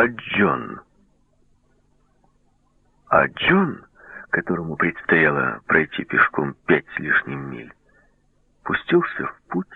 А Джон? А Джон, которому предстояло пройти пешком пять с лишним миль, пустился в путь,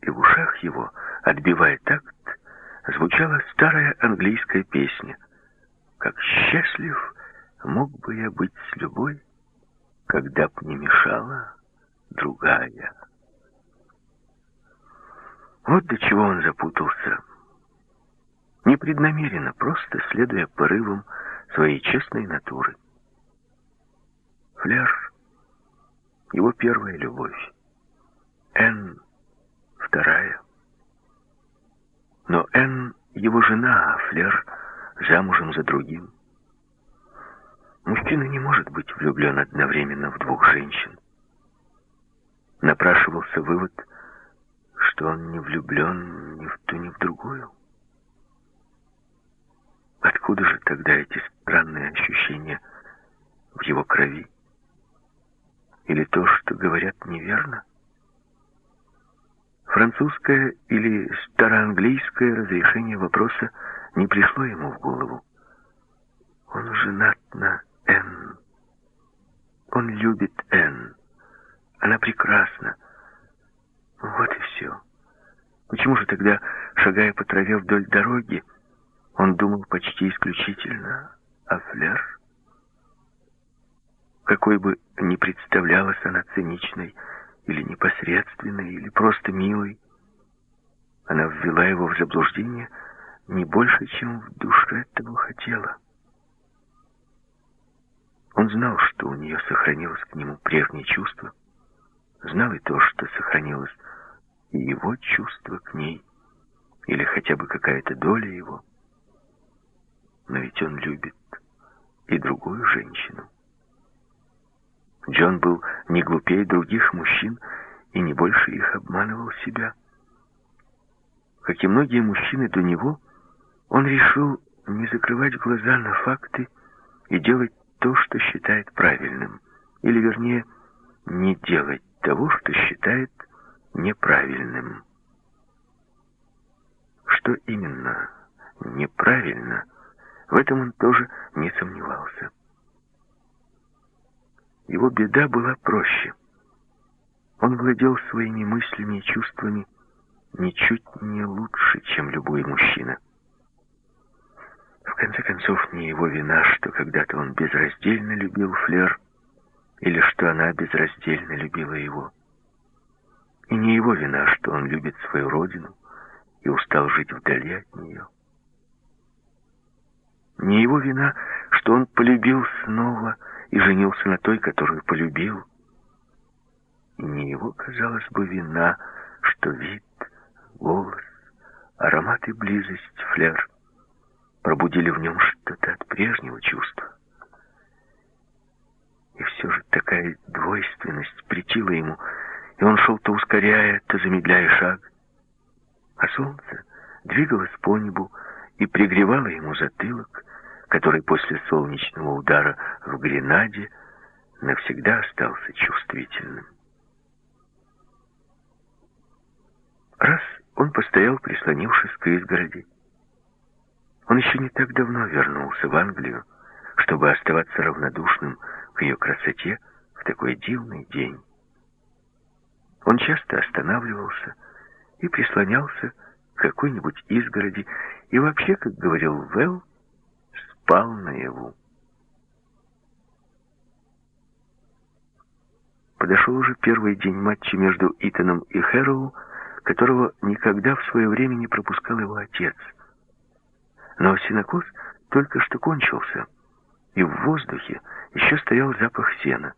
и в ушах его, отбивая такт, звучала старая английская песня. «Как счастлив мог бы я быть с любой, когда б не мешала другая». Вот до чего он запутался. Непреднамеренно, просто следуя порывам своей честной натуры. Фляж — его первая любовь. Энн — вторая. Но Энн — его жена, а Флер замужем за другим. Мужчина не может быть влюблен одновременно в двух женщин. Напрашивался вывод, что он не влюблен ни в ту, ни в другую. Откуда же тогда эти странные ощущения в его крови? Или то, что говорят неверно? Французское или староанглийское разрешение вопроса не пришло ему в голову. Он женат на Н. Он любит Н. Она прекрасна. Вот и все. Почему же тогда, шагая по траве вдоль дороги, он думал почти исключительно о Флер? Какой бы ни представлялась она циничной, или непосредственной, или просто милой, она ввела его в заблуждение не больше, чем в душе того хотела. Он знал, что у нее сохранилось к нему прежнее чувство, знал и то, что сохранилось и его чувство к ней, или хотя бы какая-то доля его. Но ведь он любит и другую женщину. Джон был не глупее других мужчин и не больше их обманывал себя. Как и многие мужчины до него, он решил не закрывать глаза на факты и делать то, что считает правильным. Или, вернее, не делать того, что считает неправильным. Что именно неправильно, в этом он тоже не сомневался. Его беда была проще. Он владел своими мыслями и чувствами ничуть не лучше, чем любой мужчина. В конце концов, не его вина, что когда-то он безраздельно любил Флер, или что она безраздельно любила его. И не его вина, что он любит свою родину и устал жить вдали от нее. Не его вина, что он полюбил снова и женился на той, которую полюбил. Не его, казалось бы, вина, что вид, голос, аромат и близость флер пробудили в нем что-то от прежнего чувства. И все же такая двойственность притила ему, и он шел то ускоряя, то замедляя шаг. А солнце двигалось по небу и пригревало ему затылок, который после солнечного удара в Гренаде навсегда остался чувствительным. Раз он постоял, прислонившись к изгороди. Он еще не так давно вернулся в Англию, чтобы оставаться равнодушным к ее красоте в такой дивный день. Он часто останавливался и прислонялся к какой-нибудь изгороди, и вообще, как говорил Вэлл, спал наяву. Подошел уже первый день матча между Итаном и Хэроу, которого никогда в свое время не пропускал его отец. Но синокос только что кончился, и в воздухе еще стоял запах сена.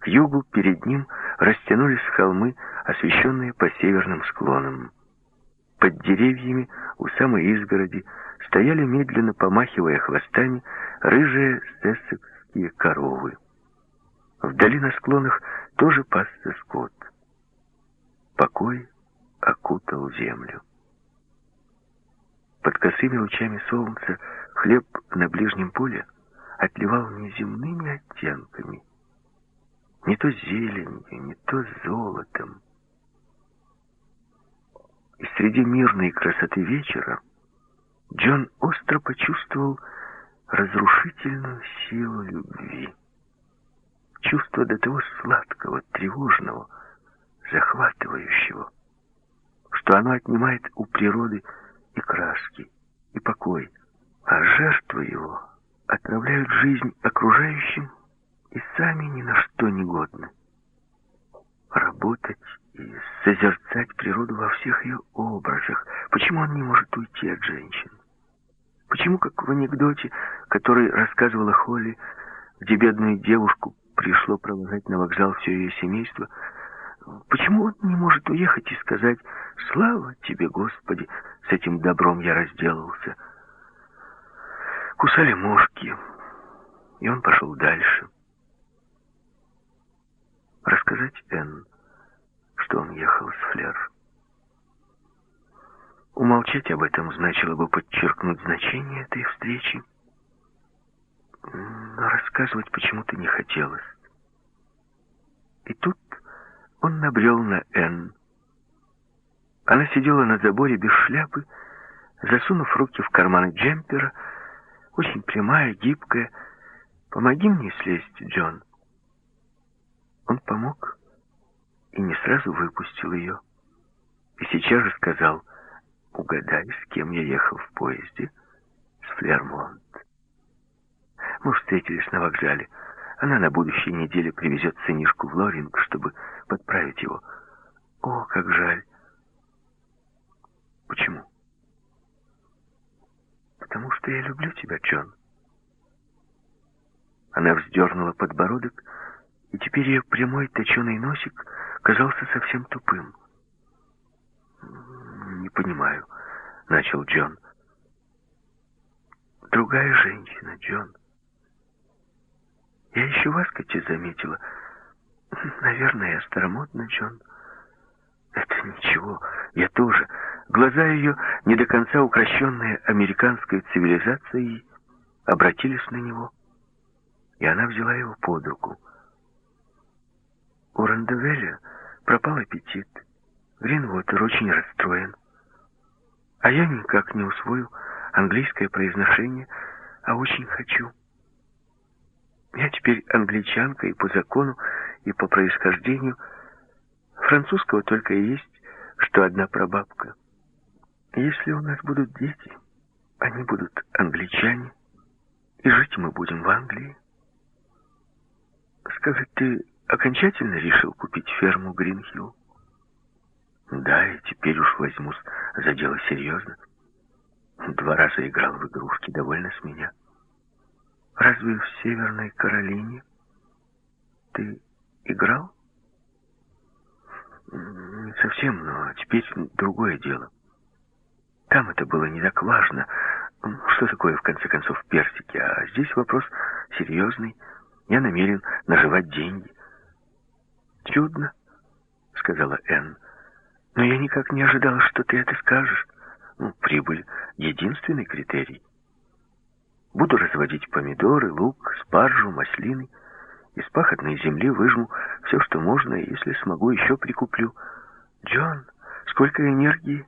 К югу перед ним растянулись холмы, освещенные по северным склонам. Под деревьями у самой изгороди стояли, медленно помахивая хвостами, рыжие сессекские коровы. Вдали на склонах тоже пасся скот. Покой окутал землю. Под косыми лучами солнца хлеб на ближнем поле отливал неземными оттенками. Не то зеленью, не то золотом. И среди мирной красоты вечера Джон остро почувствовал разрушительную силу любви. Чувство до того сладкого, тревожного, захватывающего, что оно отнимает у природы и краски, и покой, а жертвы его отравляют жизнь окружающим и сами ни на что не годны. Работать и созерцать природу во всех ее образах. Почему он не может уйти от женщин? Почему, как в анекдоте, который рассказывала Холли, где бедную девушку пришло провожать на вокзал все ее семейство, почему он не может уехать и сказать «Слава тебе, Господи, с этим добром я разделался»? Кусали мошки, и он пошел дальше. Рассказать Энн, что он ехал с Флер. Умолчать об этом значило бы подчеркнуть значение этой встречи, но рассказывать почему-то не хотелось. И тут он набрел на Энн. Она сидела на заборе без шляпы, засунув руки в карманы джемпера, очень прямая, гибкая. «Помоги мне слезть, Джон». Он помог и не сразу выпустил ее. И сейчас же сказал, угадай, с кем я ехал в поезде? С Флермонт. Мы встретились на вокзале. Она на будущей неделе привезет сынишку в Лоринг, чтобы подправить его. О, как жаль. Почему? Потому что я люблю тебя, Джон. Она вздернула подбородок, и теперь ее прямой точеный носик казался совсем тупым. «Не понимаю», — начал Джон. «Другая женщина, Джон. Я еще вас, Катя, заметила. Наверное, я старомодна, Джон. Это ничего, я тоже. Глаза ее, не до конца укращенные американской цивилизацией, обратились на него, и она взяла его под руку. У Рандевеля пропал аппетит. Гринвотер очень расстроен. А я никак не усвою английское произношение, а очень хочу. Я теперь англичанка и по закону, и по происхождению. Французского только и есть, что одна прабабка. Если у нас будут дети, они будут англичане, и жить мы будем в Англии. Скажи, ты окончательно решил купить ферму Гринхилл? Да, и теперь уж возьмусь за дело серьезно. Два раза играл в игрушки, довольно с меня. Разве в Северной Каролине ты играл? Не совсем, но теперь другое дело. Там это было не так важно. Что такое, в конце концов, персики? А здесь вопрос серьезный. Я намерен наживать деньги. «Чудно», — сказала Энн. «Но я никак не ожидала, что ты это скажешь. Ну, прибыль — единственный критерий. Буду разводить помидоры, лук, спаржу, маслины. Из пахотной земли выжму все, что можно, и если смогу, еще прикуплю. Джон, сколько энергии!»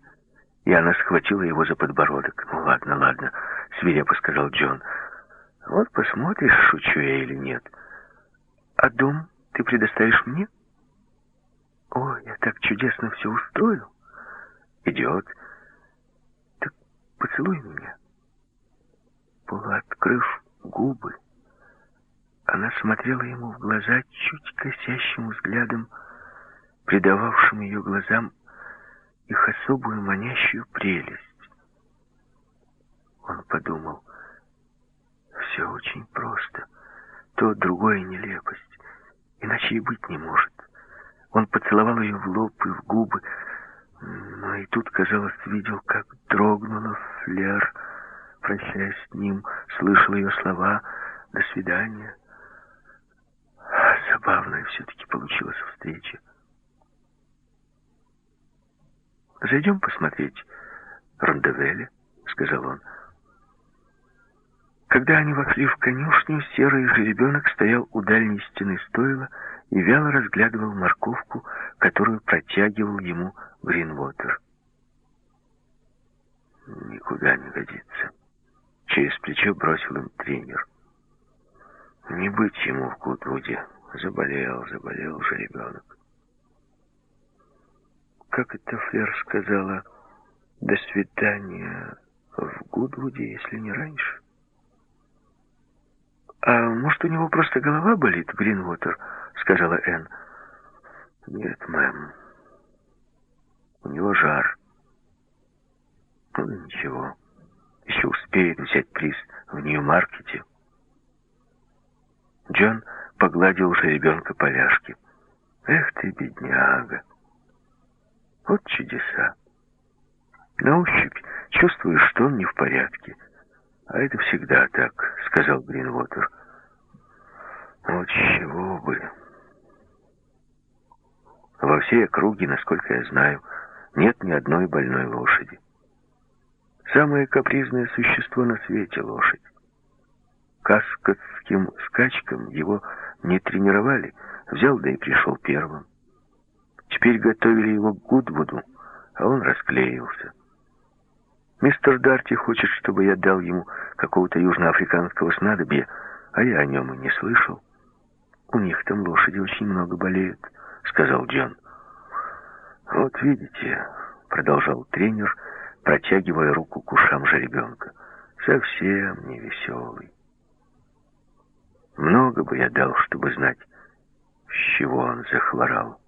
И она схватила его за подбородок. «Ну ладно, ладно», — свирепо сказал Джон. «Вот посмотришь, шучу я или нет. А дом ты предоставишь мне?» О, я так чудесно все устрою. Идиот. Так поцелуй меня. Полуоткрыв губы, она смотрела ему в глаза чуть косящим взглядом, придававшим ее глазам их особую манящую прелесть. Он подумал, все очень просто, то другое нелепость, иначе и быть не может. Он поцеловал ее в лоб и в губы, но и тут, казалось, видел, как дрогнула Флер, прощаясь с ним, слышал ее слова «до свидания». Забавная все-таки получилась встреча. «Зайдем посмотреть Рандевеля», — сказал он. Когда они вошли в конюшню, серый жеребенок стоял у дальней стены стойла и вяло разглядывал морковку, которую протягивал ему Гринвотер. «Никуда не годится. Через плечо бросил им тренер. Не быть ему в Гудвуде. Заболел, заболел уже ребенок. Как это Флер сказала, до свидания в Гудвуде, если не раньше? «А может, у него просто голова болит, Гринвотер?» — сказала Энн. «Нет, мэм. У него жар. Ну, ничего. Еще успеет взять приз в Нью-Маркете». Джон погладил жеребенка по ляжке. «Эх ты, бедняга! Вот чудеса! На ощупь чувствуешь, что он не в порядке». «А это всегда так», — сказал Гринвотер. «Вот чего бы...» Во всей округе, насколько я знаю, нет ни одной больной лошади. Самое капризное существо на свете — лошадь. Каскотским скачкам его не тренировали, взял да и пришел первым. Теперь готовили его к Гудвуду, а он расклеился. Мистер Дарти хочет, чтобы я дал ему какого-то южноафриканского снадобья, а я о нем и не слышал. У них там лошади очень много болеют, сказал Джон. Вот видите, продолжал тренер, протягивая руку к ушам жеребенка. Совсем не веселый. Много бы я дал, чтобы знать, с чего он захворал.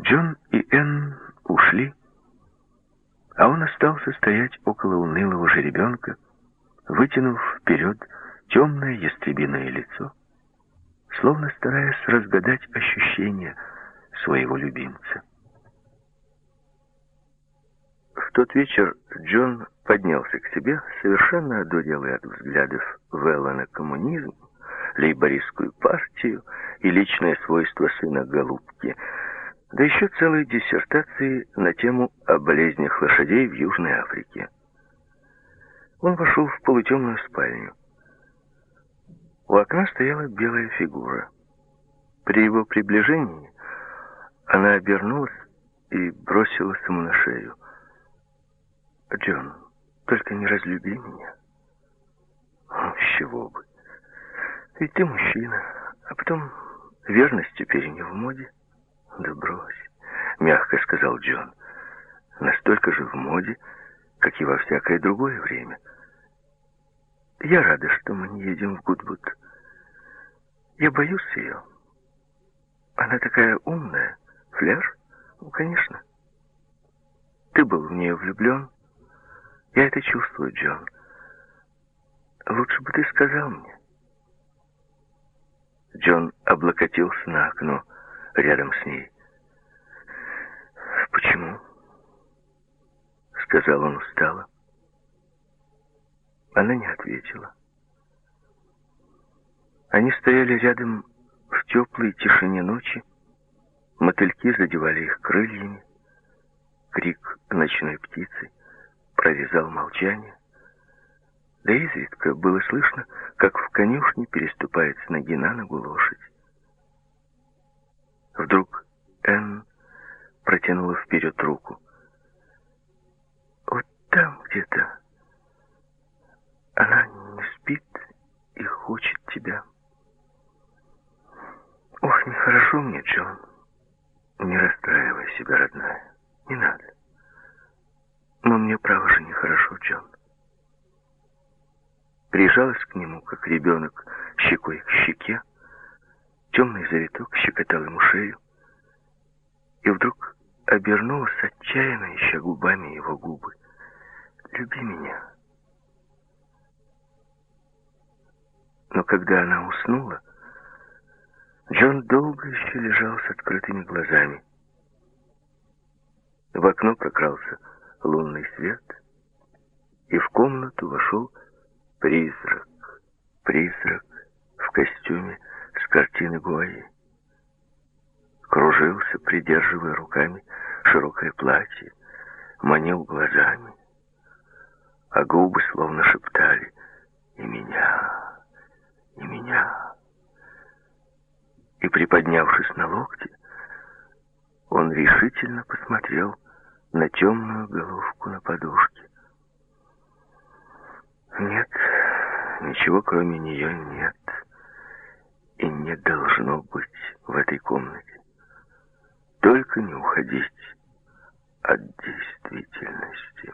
Джон и Энн ушли, а он остался стоять около унылого жеребенка, вытянув вперед темное ястребиное лицо, словно стараясь разгадать ощущения своего любимца. В тот вечер Джон поднялся к себе, совершенно одурелый от взглядов Вэлла на коммунизм, лейбористскую партию и личное свойство сына Голубки — да еще целые диссертации на тему о болезнях лошадей в Южной Африке. Он вошел в полутемную спальню. У окна стояла белая фигура. При его приближении она обернулась и бросилась ему на шею. «Джон, только не разлюби меня». «Ну, с чего бы? Ведь ты мужчина, а потом верность теперь не в моде». «Да брось», — мягко сказал Джон. «Настолько же в моде, как и во всякое другое время. Я рада, что мы не едем в Гудвуд. Я боюсь ее. Она такая умная. Фляж? Ну, конечно. Ты был в нее влюблен. Я это чувствую, Джон. Лучше бы ты сказал мне». Джон облокотился на окно рядом с ней. «Почему?» — сказал он устало. Она не ответила. Они стояли рядом в теплой тишине ночи. Мотыльки задевали их крыльями. Крик ночной птицы прорезал молчание. Да изредка было слышно, как в конюшне переступает с ноги на ногу лошадь. Вдруг Энн протянула вперед руку. Вот там где-то она не спит и хочет тебя. Ох, нехорошо мне, Джон. Не расстраивай себя, родная. Не надо. Но мне, право же, нехорошо, Джон. Прижалась к нему, как ребенок, щекой к щеке, Темный завиток щекотал ему шею, и вдруг обернулась отчаянно, ища губами его губы. «Люби меня». Но когда она уснула, Джон долго еще лежал с открытыми глазами. В окно прокрался лунный свет, и в комнату вошел призрак. Призрак в костюме с картины Гуаи. Кружился, придерживая руками широкое платье, манил глазами, а губы словно шептали «И меня, и меня». И, приподнявшись на локте, он решительно посмотрел на темную головку на подушке. Нет, ничего кроме нее нет. И не должно быть в этой комнате. Только не уходить от действительности.